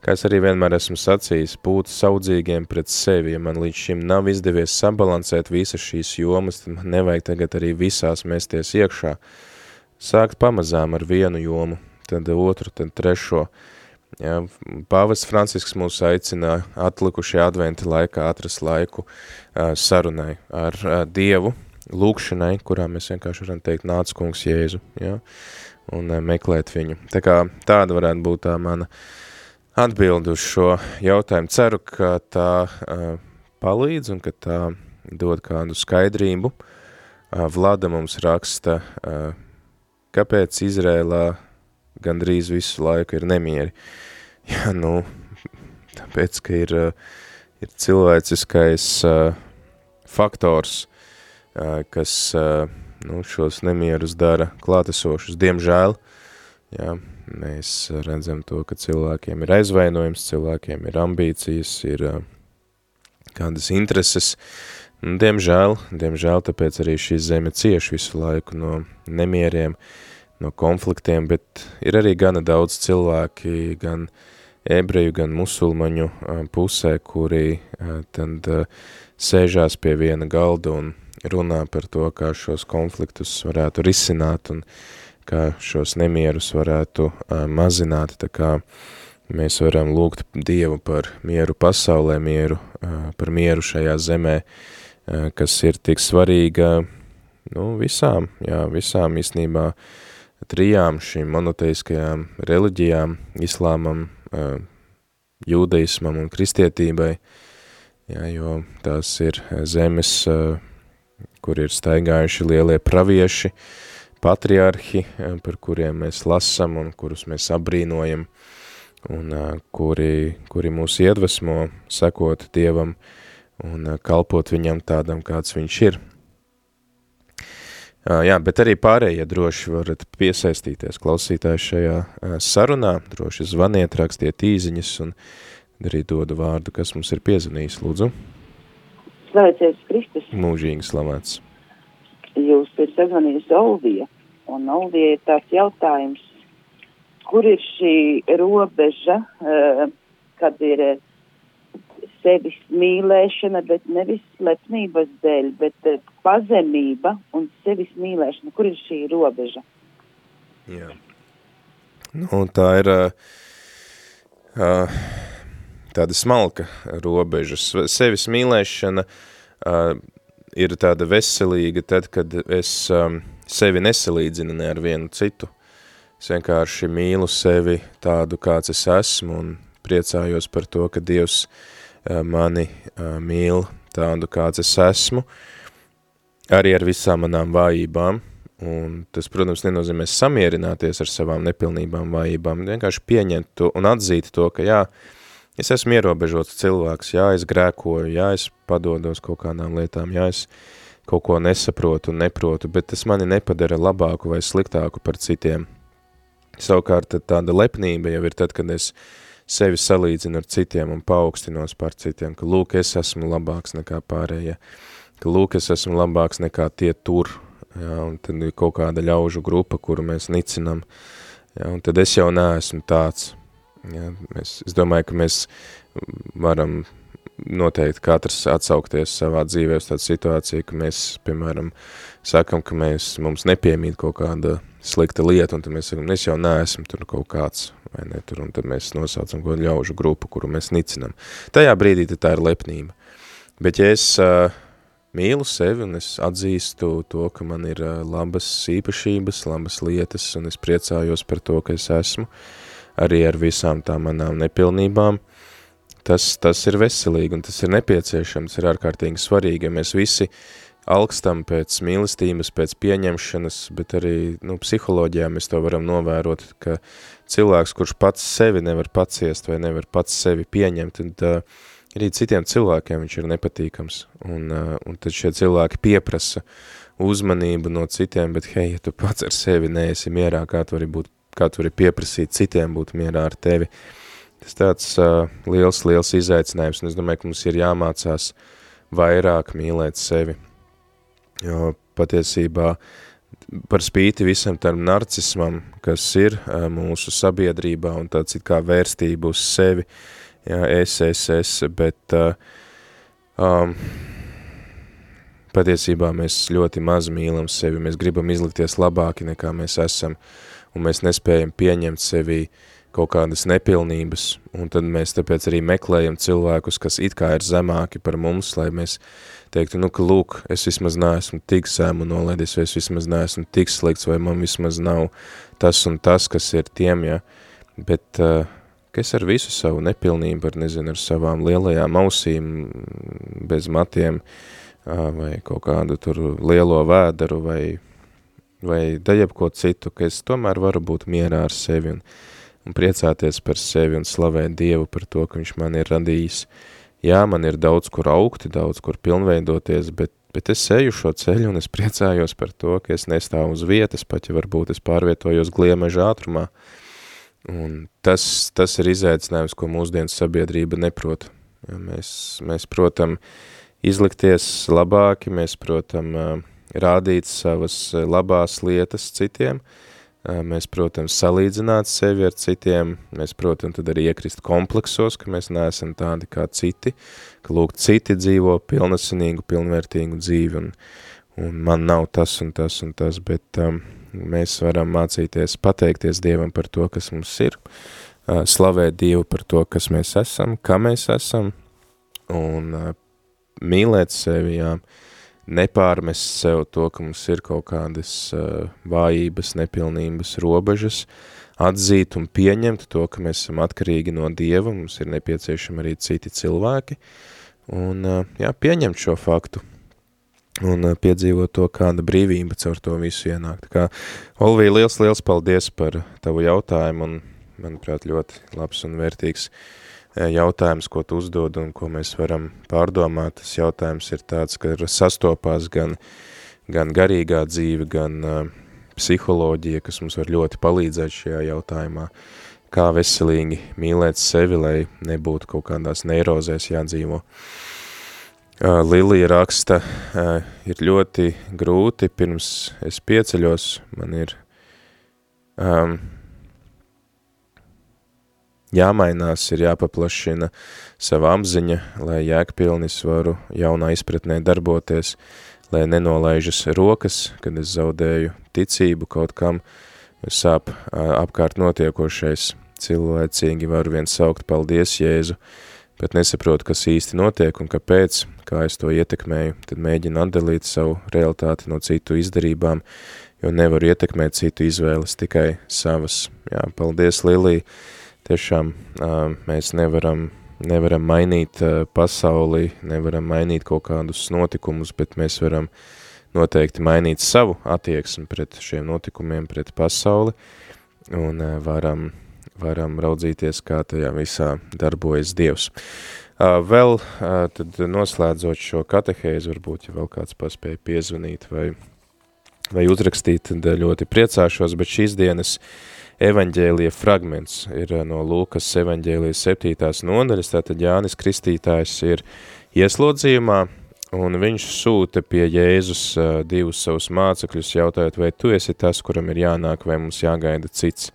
A: Kā es arī vienmēr esmu sacījis, būt saudzīgiem pret sevi, ja man līdz šim nav izdevies sabalansēt visas šīs jomas, tad man nevajag tagad arī visās mēsties iekšā. Sākt pamazām ar vienu jomu, tad otru, tad trešo. Ja, Pāvests Francisks mūs aicina atlikušajā adventa laikā atrast laiku uh, sarunai ar uh, Dievu, lūkšanai, kurā mēs vienkārši varam teikt nāc kungs Jēzu, ja, un uh, meklēt viņu. Tā kā tāda varētu būt tā mana uh, atbildi uz šo jautājumu. Ceru, ka tā uh, palīdz un ka tā dod kādu skaidrību. Uh, Vlada mums raksta, uh, kāpēc Izrēlā gandrīz visu laiku ir nemieri. Jā, nu, tāpēc, ka ir, ir cilvēciskais faktors, kas nu, šos nemierus dara klātesošus. Diemžēl, jā, Mēs redzam to, ka cilvēkiem ir aizvainojums, cilvēkiem ir ambīcijas, ir kādas intereses. Diemžēl, diemžēl tāpēc arī šī zeme cieši visu laiku no nemieriem, no konfliktiem, bet ir arī gana daudz cilvēki, gan ebreju, gan musulmaņu pusē, kuri tad sēžās pie viena galda un runā par to, kā šos konfliktus varētu risināt un kā šos nemierus varētu mazināt, tā kā mēs varam lūgt Dievu par mieru pasaulē, mieru, par mieru šajā zemē, kas ir tik svarīga nu, visām, jā, visām īstenībā trijām šīm monoteiskajām reliģijām, islāmam, jūdeismam un kristietībai, jā, jo tās ir zemes, kur ir staigājuši lielie pravieši, uh, patriarhi, eh, par kuriem mēs lasam un kurus mēs abrīnojam, un eh, kuri, kuri mūs iedvesmo sekot Dievam un eh, kalpot viņam tādam, kāds viņš ir. Jā, bet arī pārējie droši varat piesaistīties klausītāji šajā sarunā, droši zvaniet, rakstiet īziņas un arī dodu vārdu, kas mums ir piezvanījis, lūdzu.
D: Slavēties Kristus.
A: Mūžīgi slavēts.
D: jūs ir sazvanījusi Olvija, un Olvija ir tāds jautājums, kur ir šī robeža, uh, kad ir uh, sevis mīlēšana, bet nevis lepnības dēļ, bet uh, pazemība un sevis mīlēšana, kur ir šī robeža?
A: Jā. Nu, tā ir uh, uh, tāda smalka robeža. Sevis mīlēšana uh, ir tāda veselīga tad, kad es um, sevi nesalīdzinu ne ar vienu citu. Es vienkārši mīlu sevi tādu, kāds es esmu un priecājos par to, ka Dievs uh, mani uh, mīl tādu, kāds es esmu, arī ar visām manām vājībām. Un tas, protams, nenozīmē samierināties ar savām nepilnībām, vājībām, vienkārši pieņemt to un atzīt to, ka jā, es esmu ierobežots cilvēks, jā, es grēkoju, jā, es padodos kaut kādām lietām, jā, es kaut ko nesaprotu un neprotu, bet tas mani nepadara labāku vai sliktāku par citiem. Savukārt tāda lepnība jau ir tad, kad es sevi salīdzinu ar citiem un paaugstinos par citiem, ka lūk, es esmu labāks nekā pārējie, ka lūk, es esmu labāks nekā tie tur, jā, un tad ir kaut kāda ļaužu grupa, kuru mēs nicinam, jā, un tad es jau neesmu tāds, jā, mēs, es domāju, ka mēs varam noteikti katrs atsaukties savā dzīvē uz tādu situāciju, ka mēs, piemēram, sakam, ka mēs, mums nepiemīt kaut kāda slikta lieta, un tad mēs sakam, es jau neesmu tur kaut kāds, vai ne tur, un tad mēs nosaucam kaut ļaužu grupu, kuru mēs nicinam. Tajā brīdī tā ir lepnība. Bet ja es uh, mīlu sevi un es atzīstu to, ka man ir labas īpašības, labas lietas, un es priecājos par to, ka es esmu, arī ar visām tām manām nepilnībām, tas, tas ir veselīgi un tas ir nepieciešams, ir ārkārtīgi svarīgi, ja mēs visi alkstam pēc mīlestības, pēc pieņemšanas, bet arī nu, psiholoģijā mēs to varam novērot, ka cilvēks, kurš pats sevi nevar paciest vai nevar pats sevi pieņemt, tad uh, arī citiem cilvēkiem viņš ir nepatīkams, un, uh, un tad šie cilvēki pieprasa uzmanību no citiem, bet hei, ja tu pats ar sevi neesi mierā, kā tu vari, būt, kā tu vari pieprasīt citiem būt mierā ar tevi, uh, Tas tāds uh, liels, liels izaicinājums, un es domāju, ka mums ir jāmācās vairāk mīlēt sevi, jo patiesībā par spīti visam tam narcismam, kas ir uh, mūsu sabiedrībā, un tāds it kā vērstība uz sevi, jā, es, es, es, bet uh, um, patiesībā mēs ļoti maz mīlam sevi, mēs gribam izlikties labāki nekā mēs esam, un mēs nespējam pieņemt sevi uh, kaut kādas nepilnības, un tad mēs tāpēc arī meklējam cilvēkus, kas it kā ir zemāki par mums, lai mēs teiktu, nu, ka lūk, es vismaz neesmu tik zemu nolaidis, vai es vismaz neesmu tik slikts, vai man vismaz nav tas un tas, kas ir tiem, ja, bet uh, kas ar visu savu nepilnību, ar, nezinu, ar savām lielajām ausīm, bez matiem, uh, vai kaut kādu tur lielo vēderu, vai, vai dajab ko citu, ka es tomēr varu būt mierā ar sevi, un un priecāties par sevi un slavēt Dievu par to, ka viņš man ir radījis. Jā, man ir daudz kur augti, daudz kur pilnveidoties, bet, bet es eju šo ceļu un es priecājos par to, ka es nestāvu uz vietas, pat ja varbūt es pārvietojos gliemeža ātrumā. Un tas, tas ir izaicinājums, ko mūsdienas sabiedrība neprot. Ja mēs, mēs, protam, izlikties labāki, mēs, protam, rādīt savas labās lietas citiem, uh, Mēs, protams, salīdzināt sevi ar citiem, mēs, protams, tad arī iekrist kompleksos, ka mēs neesam tādi kā citi, ka, lūk, citi dzīvo pilnasinīgu, pilnvērtīgu dzīvi, un, un man nav tas un tas un tas, bet um, mēs varam mācīties pateikties Dievam par to, kas mums ir, uh, slavēt Dievu par to, kas mēs esam, kā mēs esam, un uh, mīlēt sevi, jā, uh, nepārmest sev to, ka mums ir kaut kādas uh, vājības, nepilnības, robežas, atzīt un pieņemt to, ka mēs esam atkarīgi no Dieva, mums ir nepieciešami arī citi cilvēki, un uh, jā, pieņemt šo faktu un uh, piedzīvot to, kāda brīvība caur to visu ienāk. Tā kā, Olvija, liels, liels paldies par tavu jautājumu, un, manuprāt, ļoti labs un vērtīgs uh, jautājums, ko tu uzdod un ko mēs varam pārdomāt. Tas jautājums ir tāds, ka sastopās gan, gan garīgā dzīve, gan uh, psiholoģija, kas mums var ļoti palīdzēt šajā jautājumā, kā veselīgi mīlēt sevi, lai nebūtu kaut kādās neirozēs jādzīvo. Lilija raksta, ir ļoti grūti pirms es pieceļos, man ir um, jāmainās, ir jāpaplašina sava apziņa, lai jēgpilnis varu jaunā izpratnē darboties, lai nenolaižas rokas, kad es zaudēju ticību kaut kam, sāp apkārt notiekošais, cilvēcīgi varu vien saukt paldies Jēzu, bet nesaprotu, kas īsti notiek un kāpēc, kā es to ietekmēju, tad mēģinu atdalīt savu realitāti no citu izdarībām, jo nevaru ietekmēt citu izvēles, tikai savas. Jā, paldies, Lilija! Tiešām mēs nevaram, nevaram mainīt pasauli, nevaram mainīt kaut kādus notikumus, bet mēs varam noteikti mainīt savu attieksmi pret šiem notikumiem, pret pasauli, un varam, varam raudzīties, kā tajā visā darbojas Dievs. Vēl tad noslēdzot šo katehēzi, varbūt, ja vēl kāds paspēja piezvanīt vai, vai uzrakstīt, tad ļoti priecāšos, bet šīs dienas evaņģēlija fragments ir no Lūkas evaņģēlijas septītās nodaļas, tātad Jānis Kristītājs ir ieslodzījumā, un viņš sūta pie Jēzus divus savus mācekļus, jautājot, vai tu esi tas, kuram ir jānāk, vai mums jāgaida cits.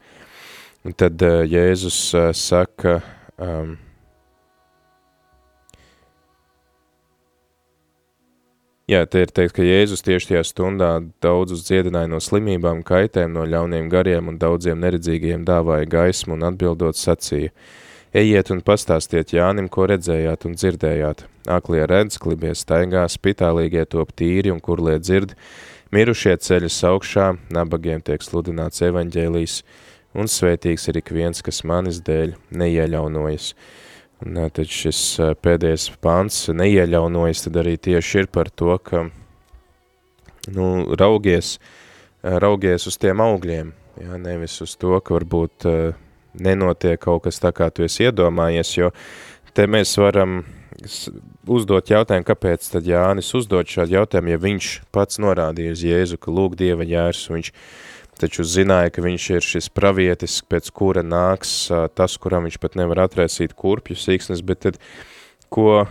A: Un tad Jēzus saka, um, Jā, te ir teikt, ka Jēzus tieši tajā stundā daudzus dziedināja no slimībām, kaitēm, no ļauniem gariem un daudziem neredzīgiem dāvāja gaismu un atbildot sacīja. Ejiet un pastāstiet Jānim, ko redzējāt un dzirdējāt. Aklie redz, klibie staigā, spitālīgie top tīri un kurlie dzird, mirušie ceļas augšā, nabagiem tiek sludināts evaņģēlijs, un svētīgs ir ik viens, kas manis dēļ neieļaunojas. Tad šis pēdējais pāns neieļaunojas, tad arī tieši ir par to, ka, nu, raugies, raugies uz tiem augļiem, jā, nevis uz to, ka varbūt nenotiek kaut kas tā, kā tu esi iedomājies, jo te mēs varam uzdot jautājumu, kāpēc tad Jānis uzdot šādu jautājumu, ja viņš pats norādīja uz Jēzu, ka lūk Dieva jērs, viņš taču zināja, ka viņš ir šis pravietis, pēc kura nāks tas, kuram viņš pat nevar atraisīt kurpju sīksnes, bet tad, ko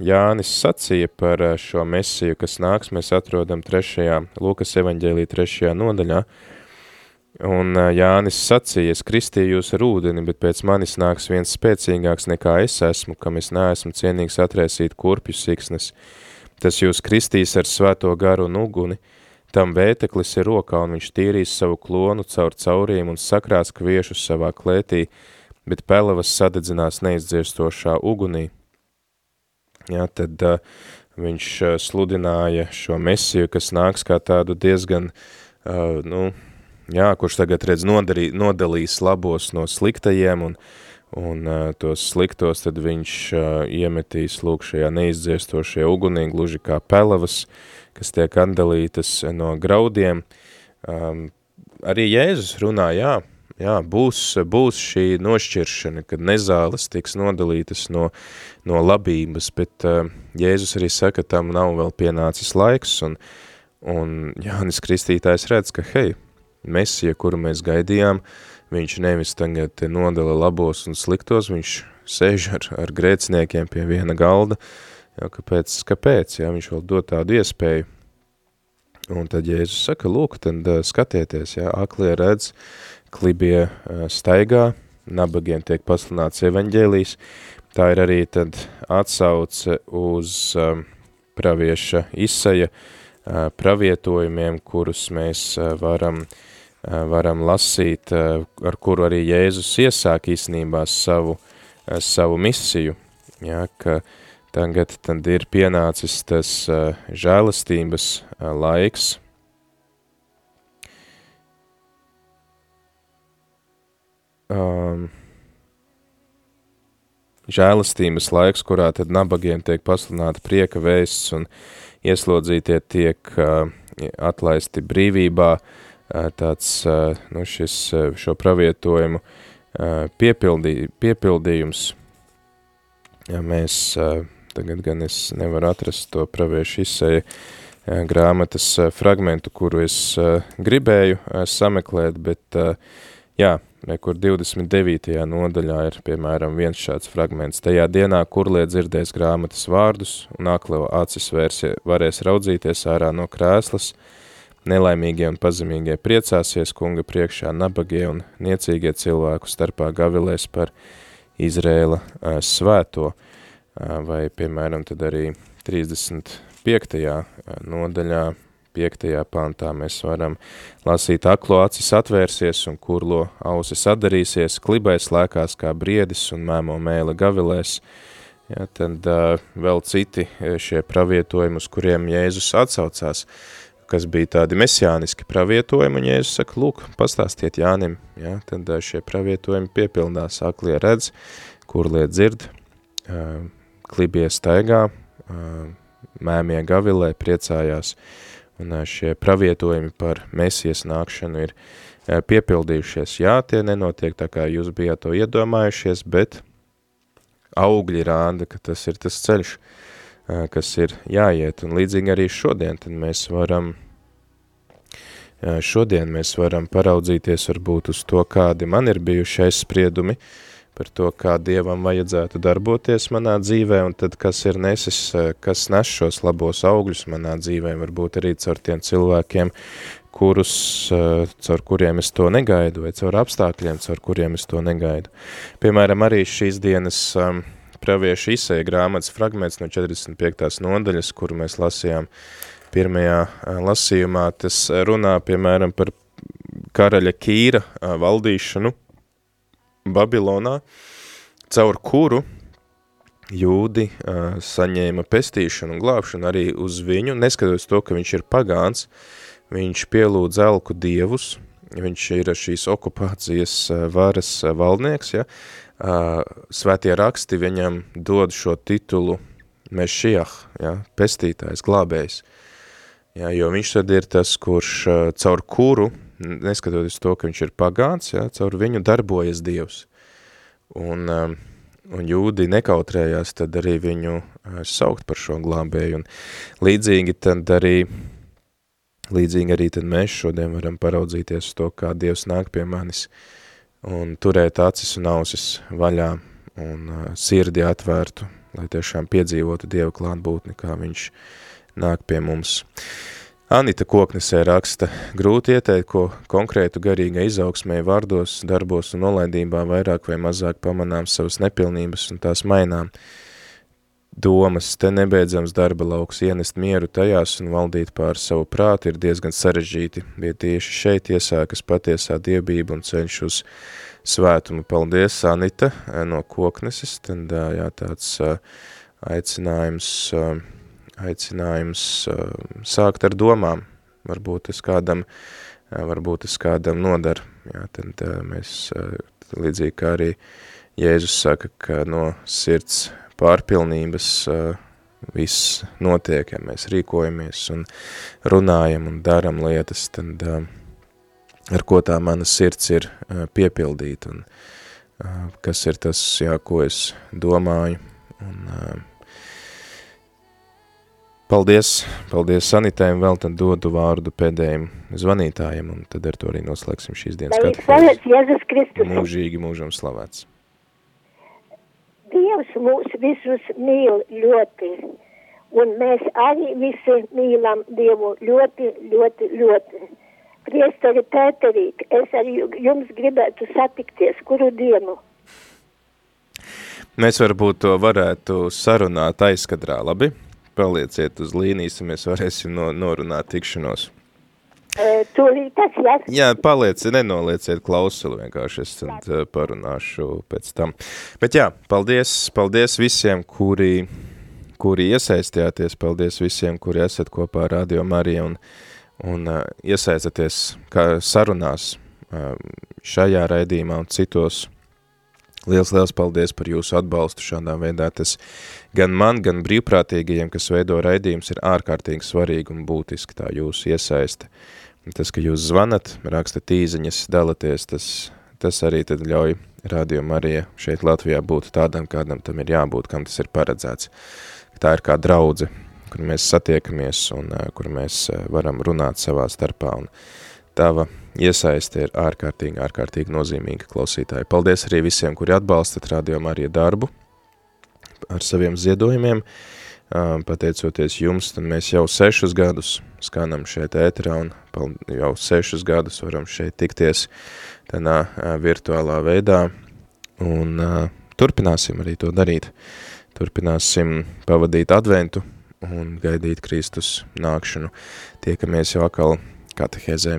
A: Jānis sacīja par šo mesiju, kas nāks, mēs atrodam trešajā, Lukas evaņģēlī trešajā nodaļā, un Jānis sacīja, es kristīju jūs ar ūdeni, bet pēc manis nāks viens spēcīgāks nekā es esmu, kam es neesmu cienīgs atraisīt kurpju sīksnes, tas jūs kristīs ar svēto garu un uguni, Tam vēteklis ir rokā, un viņš tīrīs savu klonu caur caurīm un sakrās kviešus savā klētī, bet pelavas sadedzinās neizdzirstošā ugunī. Jā, tad uh, viņš uh, sludināja šo mesiju, kas nāks kā tādu diezgan, uh, nu, jā, kurš tagad redz nodarī, nodalīs labos no sliktajiem un, un uh, tos sliktos, tad viņš uh, iemetīs lūk šajā neizdziestošajā ugunī, gluži kā pelavas, uh, kas tiek atdalītas no graudiem. Um, arī Jēzus runā, jā, jā būs, būs šī nošķiršana, kad nezāles tiks nodalītas no, no labības, bet uh, Jēzus arī saka, tam nav vēl pienācis laiks, un, un Jānis Kristītājs redz, ka, hei, Mesija, kuru mēs gaidījām, viņš nevis tagad nodala labos un sliktos, viņš sēž ar, ar grēciniekiem pie viena galda, Jā, kāpēc, kāpēc, jā, viņš vēl dod tādu iespēju. Un tad Jēzus saka, lūk, tad skatieties, jā, aklie redz, klibie staigā, nabagiem tiek paslināts evaņģēlijs, tā ir arī tad atsauce uz pravieša Isaja uh, pravietojumiem, kurus mēs varam, uh, varam lasīt, uh, ar kuru arī Jēzus iesāk īstenībā savu, uh, savu misiju, jā, ka Tagad tad ir pienācis tas žēlastības laiks. Um, žēlastības laiks, kurā tad nabagiem tiek pasludināta prieka vēsts un ieslodzītie tiek uh, atlaisti brīvībā, uh, tāds, uh, nu, šis, uh, šo pravietojumu uh, piepildī, piepildījums. Ja mēs uh, Tagad gan es nevaru atrast to praviešu izsēju grāmatas fragmentu, kuru es gribēju sameklēt, bet Jā, kur 29. nodaļā ir, piemēram, viens šāds fragments. Tajā dienā, kur liet dzirdēs grāmatas vārdus, un aklo acis vērsie, varēs raudzīties ārā no krēslas, nelaimīgie un pazemīgie priecāsies, kunga priekšā nabagie un niecīgie cilvēku starpā gavilēs par Izrēla uh, svēto, uh, vai, piemēram, tad arī 35. nodaļā 5. pantā mēs varam lasīt aklo acis atvērsies un kurlo ausis atdarīsies, klibais lēkās kā briedis un mēmo mēle gavilēs. Ja, tad uh, vēl citi šie pravietojumi, uz kuriem Jēzus atsaucās, kas bija tādi mesiāniski pravietojumi, un Jēzus saka, lūk, pastāstiet Jānim, ja, tad uh, šie pravietojumi piepildās, aklie redz, kurlie dzird, uh, klibie staigā, uh, mēmie gavilē, priecājās, uh, Un šie pravietojumi par mesijas nākšanu ir piepildījušies. Jā, tie nenotiek tā kā jūs bijāt to iedomājušies, bet augļi rāda, ka tas ir tas ceļš, kas ir jāiet. Un līdzīgi arī šodien, tad mēs varam, šodien mēs varam paraudzīties varbūt uz to, kādi man ir bijuši aizspriedumi, par to, kā Dievam vajadzētu darboties manā dzīvē, un tad kas ir nesis, kas nes šos labos augļus manā dzīvē, varbūt arī caur tiem cilvēkiem, kurus, caur kuriem es to negaidu, vai caur apstākļiem, caur kuriem es to negaidu. Piemēram, arī šīs dienas um, praviešu izsēja grāmatas fragments no 45. nodaļas, kuru mēs lasījām pirmajā lasījumā, tas runā, piemēram, par karaļa Kīra valdīšanu, Babilonā, caur kuru jūdi uh, saņēma pestīšanu un glābšanu arī uz viņu, neskatoties to, ka viņš ir pagāns, viņš pielūdz elku dievus, viņš ir šīs okupācijas varas valdnieks, ja, svētie raksti viņam dod šo titulu Mešiah, ja, pestītājs, glābējs, ja, jo viņš tad ir tas, kurš uh, caur kuru neskatoties to, ka viņš ir pagāns, ja, caur viņu darbojas Dievs. Un, un jūdi nekautrējās tad arī viņu uh, saukt par šo glābēju. Un līdzīgi tad arī, līdzīgi arī tad mēs šodien varam paraudzīties to, kā Dievs nāk pie manis un turēt acis un ausis vaļā un uh, sirdi atvērtu, lai tiešām piedzīvotu Dieva klātbūtni, kā viņš nāk pie mums. Anita Koknesē raksta, grūti ieteikt, ko konkrētu garīgai izaugsmē vārdos, darbos un nolaidībā vairāk vai mazāk pamanām savas nepilnības un tās mainām. Domas, te nebeidzams darba lauks ienest mieru tajās un valdīt pār savu prātu ir diezgan sarežģīti, bet tieši šeit iesākas patiesā diebība un ceļš uz svētumu. Paldies, Anita, no Kokneses, tad jā, tāds aicinājums aicinājums sākt ar domām. Varbūt tas kādam, varbūt tas kādam nodar. Jā, tad mēs līdzīgi kā arī Jēzus saka, ka no sirds pārpilnības viss notiek, ja mēs rīkojamies un runājam un daram lietas, tad ar ko tā mana sirds ir piepildīta un kas ir tas, jā, ko es domāju un Paldies, paldies Sanitai, un vēl tad dodu vārdu pēdējiem zvanītājiem, un tad ar to arī noslēgsim šīs dienas
E: katru.
A: Mūžīgi mūžam slavēts.
E: Dievs mūs visus mīl ļoti, un mēs arī visi mīlam Dievu ļoti, ļoti, ļoti. Priesteri Pēterīt, es arī jums gribētu satikties, kuru dienu?
A: Mēs varbūt to varētu sarunāt aizkadrā, labi? palieciet uz līnijas, un mēs varēsim no, norunāt tikšanos.
E: Tūlīt tas, jā.
A: Jā, palieci, nenolieciet klausuli vienkārši, es tad parunāšu pēc tam. Bet jā, paldies, paldies visiem, kuri, kuri iesaistījāties, paldies visiem, kuri esat kopā ar Radio Mariju un, un uh, iesaistaties kā sarunās uh, šajā raidījumā un citos Liels, liels paldies par jūsu atbalstu šādā veidā. Tas gan man, gan brīvprātīgajiem, kas veido raidījums, ir ārkārtīgi svarīgi un būtiski tā jūsu iesaiste. Tas, ka jūs zvanat, rakstat īziņas, dalaties, tas, tas arī tad ļauj rādījumu arī šeit Latvijā būt tādam, kādam tam ir jābūt, kam tas ir paredzēts. Tā ir kā draudze, kur mēs satiekamies un kur mēs varam runāt savā starpā un tava iesaisti ir ārkārtīgi, ārkārtīgi nozīmīga klausītāji. Paldies arī visiem, kuri atbalstat Radio Marija darbu ar saviem ziedojumiem. Pateicoties jums, tad mēs jau sešus gadus skanam šeit ēterā un jau sešus gadus varam šeit tikties tādā virtuālā veidā un turpināsim arī to darīt. Turpināsim pavadīt adventu un gaidīt Kristus nākšanu. Tiekamies jau atkal katehēzē